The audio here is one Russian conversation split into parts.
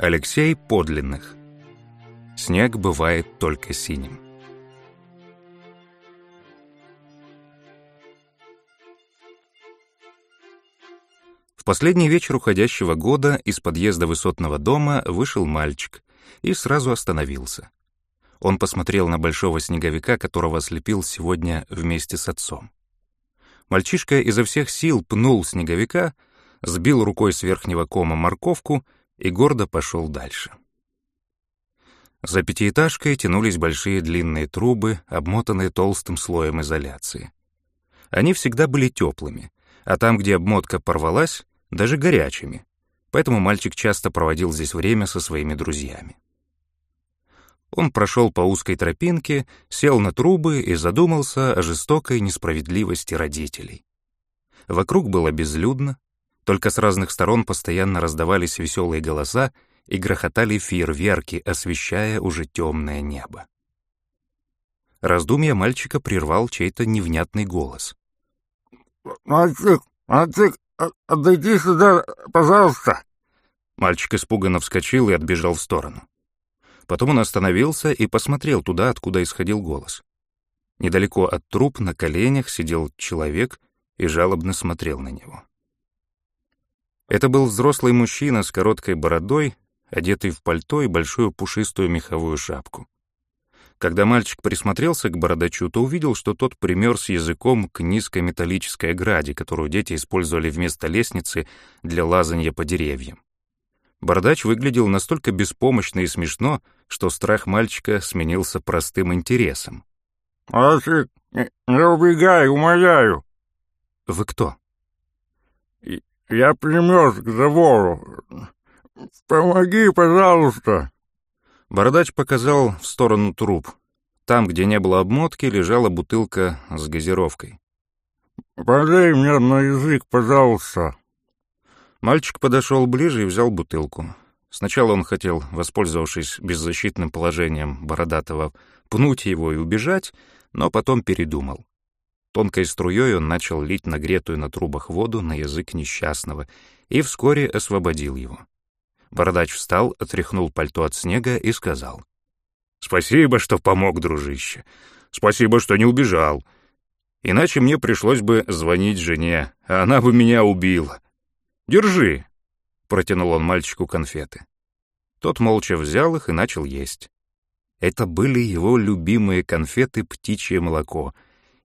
Алексей Подлинных. Снег бывает только синим. В последний вечер уходящего года из подъезда высотного дома вышел мальчик и сразу остановился. Он посмотрел на большого снеговика, которого слепил сегодня вместе с отцом. Мальчишка изо всех сил пнул снеговика, сбил рукой с верхнего кома морковку — и гордо пошел дальше. За пятиэтажкой тянулись большие длинные трубы, обмотанные толстым слоем изоляции. Они всегда были теплыми, а там, где обмотка порвалась, даже горячими, поэтому мальчик часто проводил здесь время со своими друзьями. Он прошел по узкой тропинке, сел на трубы и задумался о жестокой несправедливости родителей. Вокруг было безлюдно, только с разных сторон постоянно раздавались веселые голоса и грохотали фейерверки, освещая уже темное небо. Раздумья мальчика прервал чей-то невнятный голос. «Мальчик, мальчик, а, отойди сюда, пожалуйста!» Мальчик испуганно вскочил и отбежал в сторону. Потом он остановился и посмотрел туда, откуда исходил голос. Недалеко от труп на коленях сидел человек и жалобно смотрел на него. Это был взрослый мужчина с короткой бородой, одетый в пальто и большую пушистую меховую шапку. Когда мальчик присмотрелся к бородачу, то увидел, что тот пример с языком к низкой металлической ограде, которую дети использовали вместо лестницы для лазанья по деревьям. Бородач выглядел настолько беспомощно и смешно, что страх мальчика сменился простым интересом. «Мальчик, не убегай, умоляю!» «Вы кто?» Я примерз к забору. Помоги, пожалуйста. Бородач показал в сторону труп. Там, где не было обмотки, лежала бутылка с газировкой. «Полей мне на язык, пожалуйста». Мальчик подошел ближе и взял бутылку. Сначала он хотел, воспользовавшись беззащитным положением Бородатого, пнуть его и убежать, но потом передумал. Тонкой струей он начал лить нагретую на трубах воду на язык несчастного и вскоре освободил его. Бородач встал, отряхнул пальто от снега и сказал. «Спасибо, что помог, дружище. Спасибо, что не убежал. Иначе мне пришлось бы звонить жене, а она бы меня убила. Держи!» Протянул он мальчику конфеты. Тот молча взял их и начал есть. Это были его любимые конфеты «Птичье молоко»,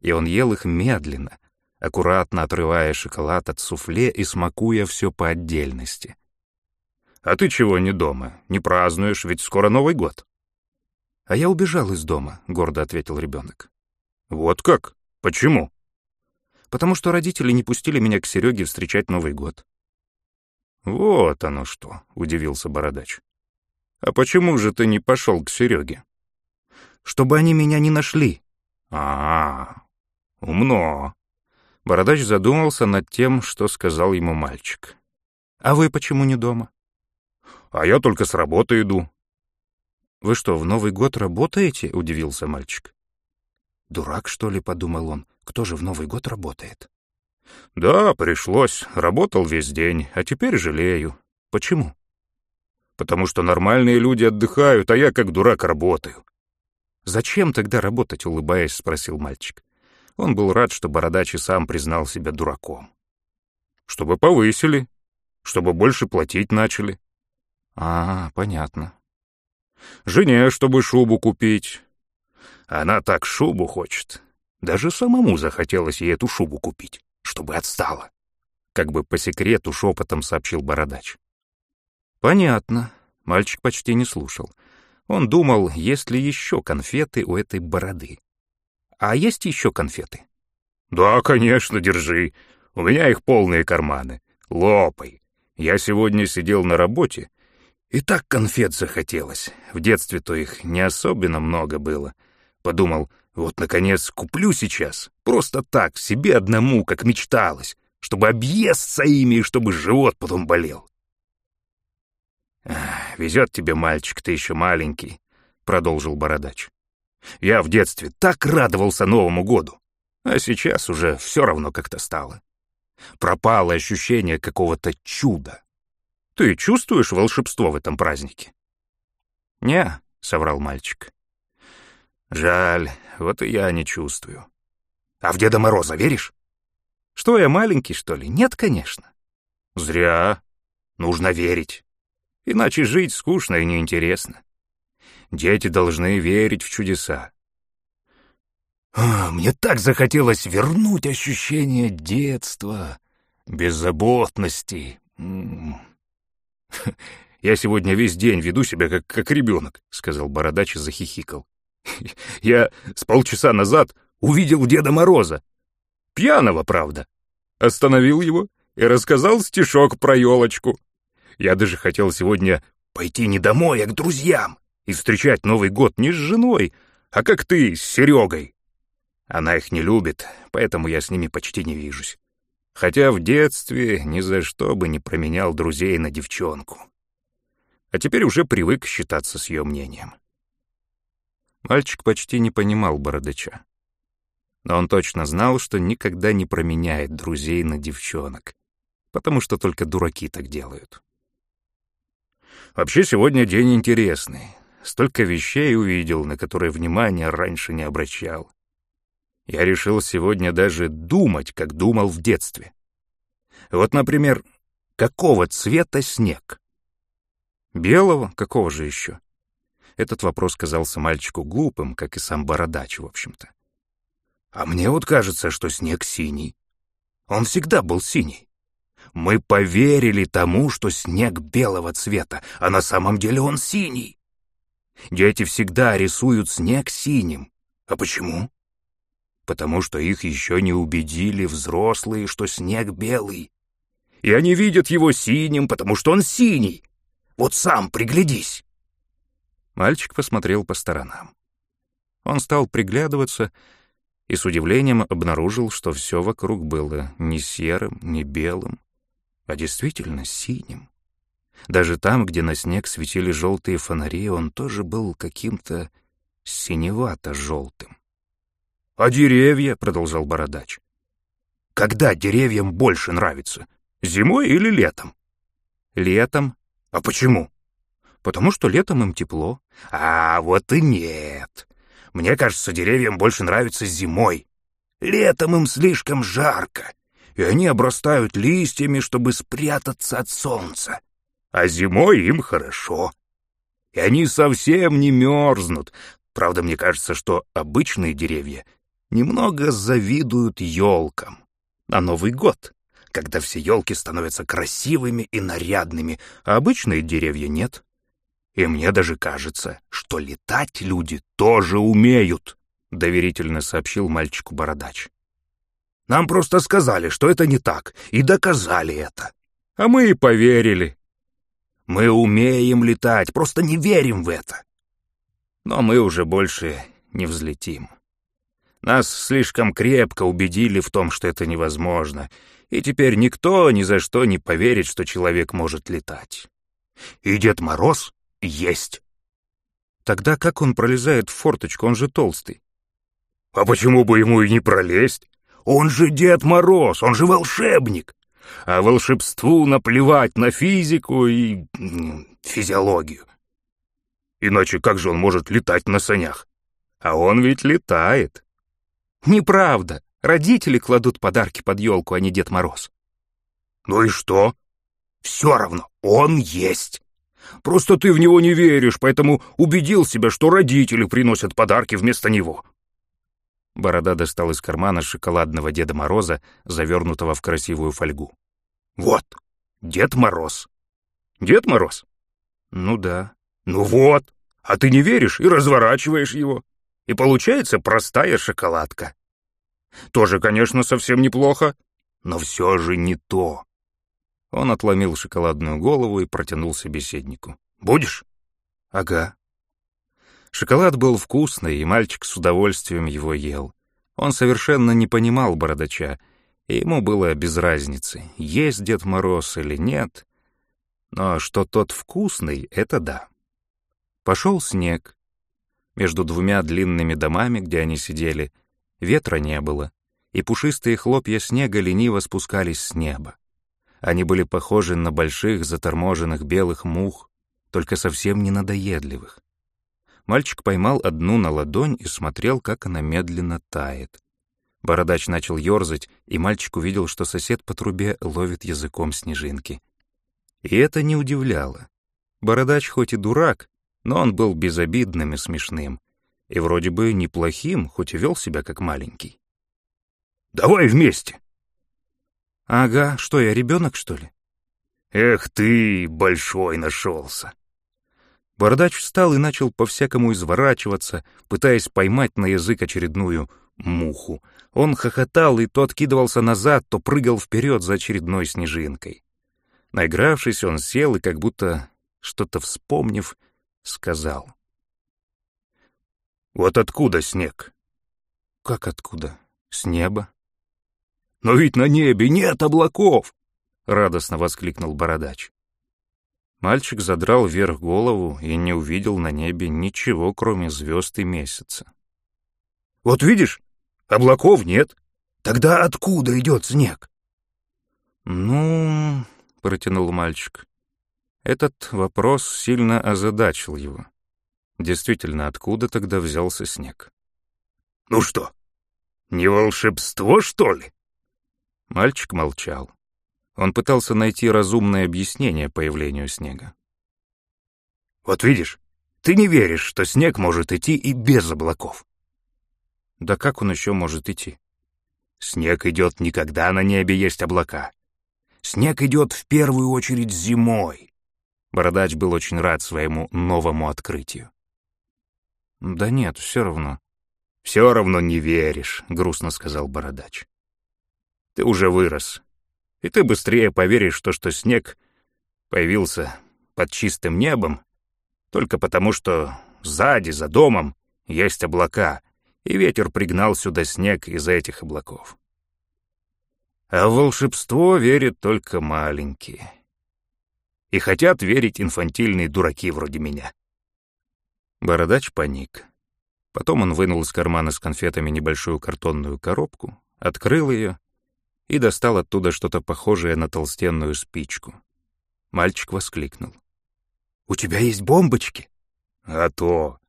и он ел их медленно, аккуратно отрывая шоколад от суфле и смакуя все по отдельности. «А ты чего не дома? Не празднуешь, ведь скоро Новый год». «А я убежал из дома», — гордо ответил ребенок. «Вот как? Почему?» «Потому что родители не пустили меня к Сереге встречать Новый год». «Вот оно что», — удивился Бородач. «А почему же ты не пошел к Сереге?» «Чтобы они меня не нашли». «А, -а, «Умно». Бородач задумался над тем, что сказал ему мальчик. «А вы почему не дома?» «А я только с работы иду». «Вы что, в Новый год работаете?» — удивился мальчик. «Дурак, что ли?» — подумал он. «Кто же в Новый год работает?» «Да, пришлось. Работал весь день, а теперь жалею. Почему?» «Потому что нормальные люди отдыхают, а я как дурак работаю». «Зачем тогда работать?» — улыбаясь, спросил мальчик. Он был рад, что Бородач и сам признал себя дураком. «Чтобы повысили, чтобы больше платить начали». «А, понятно». «Жене, чтобы шубу купить». Она так шубу хочет. Даже самому захотелось ей эту шубу купить, чтобы отстала. Как бы по секрету шепотом сообщил Бородач. «Понятно». Мальчик почти не слушал. Он думал, есть ли еще конфеты у этой бороды. А есть еще конфеты? Да, конечно, держи. У меня их полные карманы. Лопай. Я сегодня сидел на работе, и так конфет захотелось. В детстве-то их не особенно много было. Подумал, вот, наконец, куплю сейчас. Просто так, себе одному, как мечталось. Чтобы объесться ими, и чтобы живот потом болел. «Везет тебе, мальчик, ты еще маленький», — продолжил Бородач. Я в детстве так радовался Новому году, а сейчас уже все равно как-то стало. Пропало ощущение какого-то чуда. Ты чувствуешь волшебство в этом празднике?» «Не», — соврал мальчик. «Жаль, вот и я не чувствую». «А в Деда Мороза веришь?» «Что, я маленький, что ли? Нет, конечно». «Зря. Нужно верить. Иначе жить скучно и неинтересно. Дети должны верить в чудеса. А, мне так захотелось вернуть ощущение детства, беззаботности. «Я сегодня весь день веду себя как, как ребенок», — сказал Бородач и захихикал. «Я с полчаса назад увидел Деда Мороза. Пьяного, правда. Остановил его и рассказал стишок про елочку. Я даже хотел сегодня пойти не домой, а к друзьям и встречать Новый год не с женой, а как ты, с Серегой. Она их не любит, поэтому я с ними почти не вижусь. Хотя в детстве ни за что бы не променял друзей на девчонку. А теперь уже привык считаться с ее мнением. Мальчик почти не понимал бородача. Но он точно знал, что никогда не променяет друзей на девчонок, потому что только дураки так делают. Вообще сегодня день интересный. Столько вещей увидел, на которые внимания раньше не обращал. Я решил сегодня даже думать, как думал в детстве. Вот, например, какого цвета снег? Белого? Какого же еще? Этот вопрос казался мальчику глупым, как и сам Бородач, в общем-то. А мне вот кажется, что снег синий. Он всегда был синий. Мы поверили тому, что снег белого цвета, а на самом деле он синий. Дети всегда рисуют снег синим. А почему? Потому что их еще не убедили взрослые, что снег белый. И они видят его синим, потому что он синий. Вот сам приглядись. Мальчик посмотрел по сторонам. Он стал приглядываться и с удивлением обнаружил, что все вокруг было не серым, не белым, а действительно синим. Даже там, где на снег светили желтые фонари, он тоже был каким-то синевато-желтым. «А деревья?» — продолжал Бородач. «Когда деревьям больше нравится? Зимой или летом?» «Летом». «А почему?» «Потому что летом им тепло». «А вот и нет. Мне кажется, деревьям больше нравится зимой. Летом им слишком жарко, и они обрастают листьями, чтобы спрятаться от солнца а зимой им хорошо. И они совсем не мерзнут. Правда, мне кажется, что обычные деревья немного завидуют елкам. На Новый год, когда все елки становятся красивыми и нарядными, а обычные деревья нет. И мне даже кажется, что летать люди тоже умеют, доверительно сообщил мальчику Бородач. Нам просто сказали, что это не так, и доказали это. А мы и поверили. Мы умеем летать, просто не верим в это. Но мы уже больше не взлетим. Нас слишком крепко убедили в том, что это невозможно, и теперь никто ни за что не поверит, что человек может летать. И Дед Мороз есть. Тогда как он пролезает в форточку, он же толстый? А почему бы ему и не пролезть? Он же Дед Мороз, он же волшебник а волшебству наплевать на физику и физиологию. Иначе как же он может летать на санях? А он ведь летает. Неправда. Родители кладут подарки под елку, а не Дед Мороз. Ну и что? Все равно, он есть. Просто ты в него не веришь, поэтому убедил себя, что родители приносят подарки вместо него. Борода достал из кармана шоколадного Деда Мороза, завернутого в красивую фольгу. «Вот, Дед Мороз». «Дед Мороз?» «Ну да». «Ну вот, а ты не веришь и разворачиваешь его. И получается простая шоколадка. Тоже, конечно, совсем неплохо, но все же не то». Он отломил шоколадную голову и протянул собеседнику. «Будешь?» «Ага». Шоколад был вкусный, и мальчик с удовольствием его ел. Он совершенно не понимал бородача, и ему было без разницы, есть Дед Мороз или нет. Но что тот вкусный — это да. Пошел снег. Между двумя длинными домами, где они сидели, ветра не было, и пушистые хлопья снега лениво спускались с неба. Они были похожи на больших заторможенных белых мух, только совсем не надоедливых. Мальчик поймал одну на ладонь и смотрел, как она медленно тает. Бородач начал ерзать, и мальчик увидел, что сосед по трубе ловит языком снежинки. И это не удивляло. Бородач хоть и дурак, но он был безобидным и смешным, и вроде бы неплохим, хоть и вел себя как маленький. «Давай вместе!» «Ага, что я, ребенок, что ли?» «Эх ты, большой нашелся!» Бородач встал и начал по-всякому изворачиваться, пытаясь поймать на язык очередную муху. Он хохотал, и то откидывался назад, то прыгал вперед за очередной снежинкой. Наигравшись, он сел и, как будто что-то вспомнив, сказал. «Вот откуда снег?» «Как откуда? С неба?» «Но ведь на небе нет облаков!» — радостно воскликнул Бородач. Мальчик задрал вверх голову и не увидел на небе ничего, кроме звезд и месяца. «Вот видишь, облаков нет. Тогда откуда идет снег?» «Ну...» — протянул мальчик. Этот вопрос сильно озадачил его. Действительно, откуда тогда взялся снег? «Ну что, не волшебство, что ли?» Мальчик молчал. Он пытался найти разумное объяснение появлению снега. «Вот видишь, ты не веришь, что снег может идти и без облаков». «Да как он еще может идти?» «Снег идет не когда на небе есть облака. Снег идет в первую очередь зимой». Бородач был очень рад своему новому открытию. «Да нет, все равно». «Все равно не веришь», — грустно сказал Бородач. «Ты уже вырос, и ты быстрее поверишь, что, что снег появился под чистым небом только потому, что сзади, за домом, есть облака, и ветер пригнал сюда снег из этих облаков. А в волшебство верят только маленькие. И хотят верить инфантильные дураки вроде меня. Бородач паник. Потом он вынул из кармана с конфетами небольшую картонную коробку, открыл ее и достал оттуда что-то похожее на толстенную спичку. Мальчик воскликнул. «У тебя есть бомбочки?» «А то!»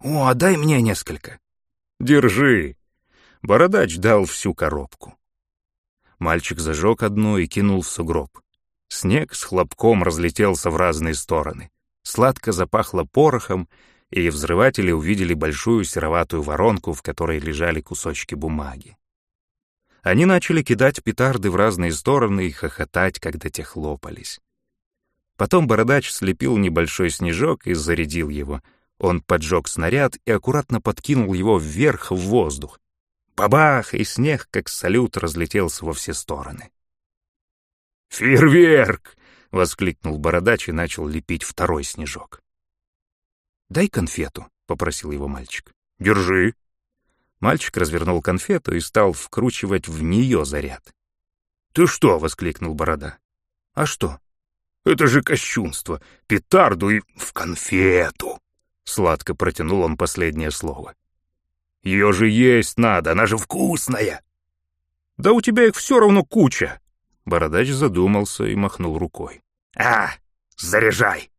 «О, а дай мне несколько!» «Держи!» Бородач дал всю коробку. Мальчик зажег одну и кинул в сугроб. Снег с хлопком разлетелся в разные стороны. Сладко запахло порохом, и взрыватели увидели большую сероватую воронку, в которой лежали кусочки бумаги. Они начали кидать петарды в разные стороны и хохотать, когда те хлопались. Потом бородач слепил небольшой снежок и зарядил его. Он поджег снаряд и аккуратно подкинул его вверх в воздух. Бабах! И снег, как салют, разлетелся во все стороны. «Фейерверк!» — воскликнул бородач и начал лепить второй снежок. «Дай конфету», — попросил его мальчик. «Держи», Мальчик развернул конфету и стал вкручивать в нее заряд. «Ты что?» — воскликнул Борода. «А что?» «Это же кощунство! Петарду и в конфету!» Сладко протянул он последнее слово. «Ее же есть надо, она же вкусная!» «Да у тебя их все равно куча!» Бородач задумался и махнул рукой. «А, заряжай!»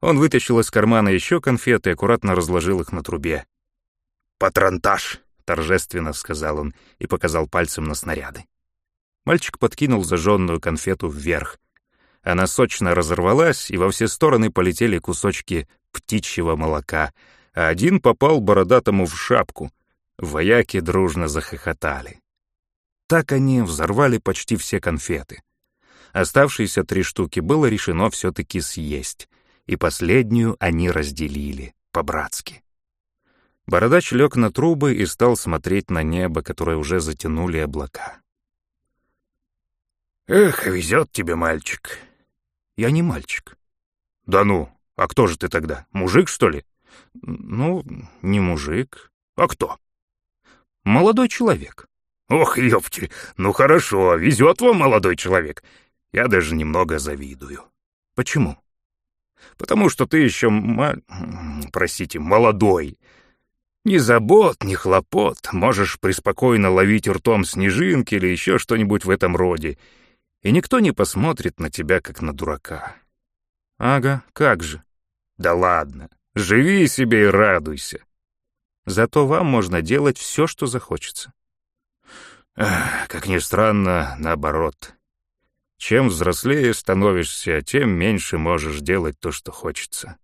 Он вытащил из кармана еще конфеты и аккуратно разложил их на трубе. «Патронтаж!» — торжественно сказал он и показал пальцем на снаряды. Мальчик подкинул зажженную конфету вверх. Она сочно разорвалась, и во все стороны полетели кусочки птичьего молока, а один попал бородатому в шапку. Вояки дружно захохотали. Так они взорвали почти все конфеты. Оставшиеся три штуки было решено все-таки съесть, и последнюю они разделили по-братски. Бородач лег на трубы и стал смотреть на небо, которое уже затянули облака. «Эх, везет тебе, мальчик». «Я не мальчик». «Да ну, а кто же ты тогда? Мужик, что ли?» «Ну, не мужик». «А кто?» «Молодой человек». «Ох, ёпти, ну хорошо, везет вам молодой человек. Я даже немного завидую». «Почему?» «Потому что ты еще, ма... простите, молодой». Ни забот, ни хлопот, можешь преспокойно ловить ртом снежинки или еще что-нибудь в этом роде. И никто не посмотрит на тебя, как на дурака. Ага, как же. Да ладно, живи себе и радуйся. Зато вам можно делать все, что захочется. Эх, как ни странно, наоборот. Чем взрослее становишься, тем меньше можешь делать то, что хочется.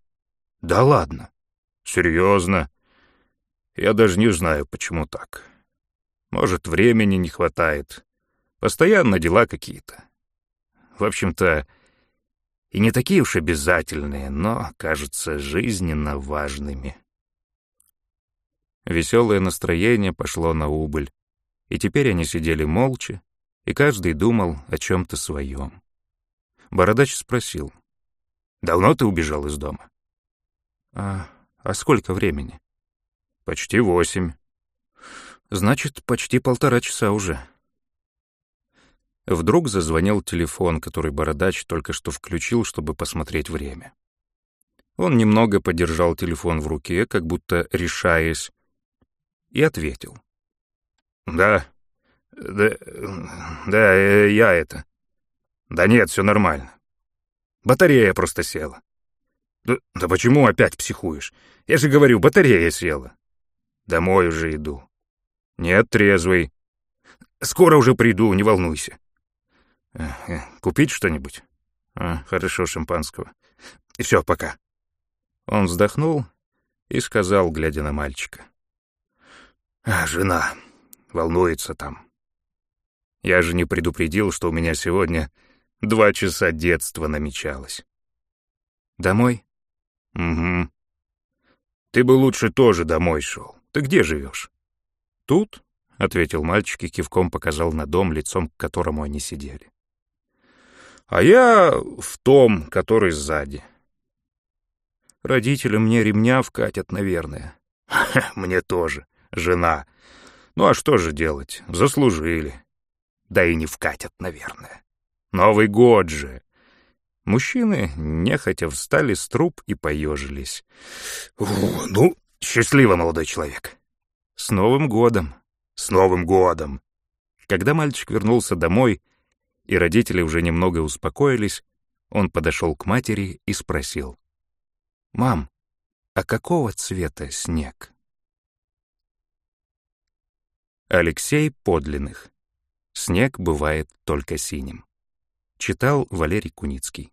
Да ладно. Серьезно. Я даже не знаю, почему так. Может, времени не хватает. Постоянно дела какие-то. В общем-то, и не такие уж обязательные, но, кажется, жизненно важными. Веселое настроение пошло на убыль, и теперь они сидели молча, и каждый думал о чем-то своем. Бородач спросил. «Давно ты убежал из дома?» «А, а сколько времени?» «Почти восемь». «Значит, почти полтора часа уже». Вдруг зазвонил телефон, который Бородач только что включил, чтобы посмотреть время. Он немного подержал телефон в руке, как будто решаясь, и ответил. «Да, да, да, я это. Да нет, все нормально. Батарея просто села. Да, да почему опять психуешь? Я же говорю, батарея села. Домой уже иду. Нет, трезвый. Скоро уже приду, не волнуйся. Купить что-нибудь? А, хорошо, шампанского. И все, пока. Он вздохнул и сказал, глядя на мальчика. А, жена волнуется там. Я же не предупредил, что у меня сегодня два часа детства намечалось. Домой? Угу. Ты бы лучше тоже домой шел. Ты где живешь? Тут, — ответил мальчик и кивком показал на дом, лицом к которому они сидели а я в том, который сзади. Родители мне ремня вкатят, наверное. Мне тоже, жена. Ну а что же делать, заслужили. Да и не вкатят, наверное. Новый год же. Мужчины нехотя встали с труп и поежились. «Ну, счастливо, молодой человек!» «С Новым годом!» «С Новым годом!» Когда мальчик вернулся домой, и родители уже немного успокоились, он подошел к матери и спросил. «Мам, а какого цвета снег?» Алексей Подлинных. «Снег бывает только синим». Читал Валерий Куницкий.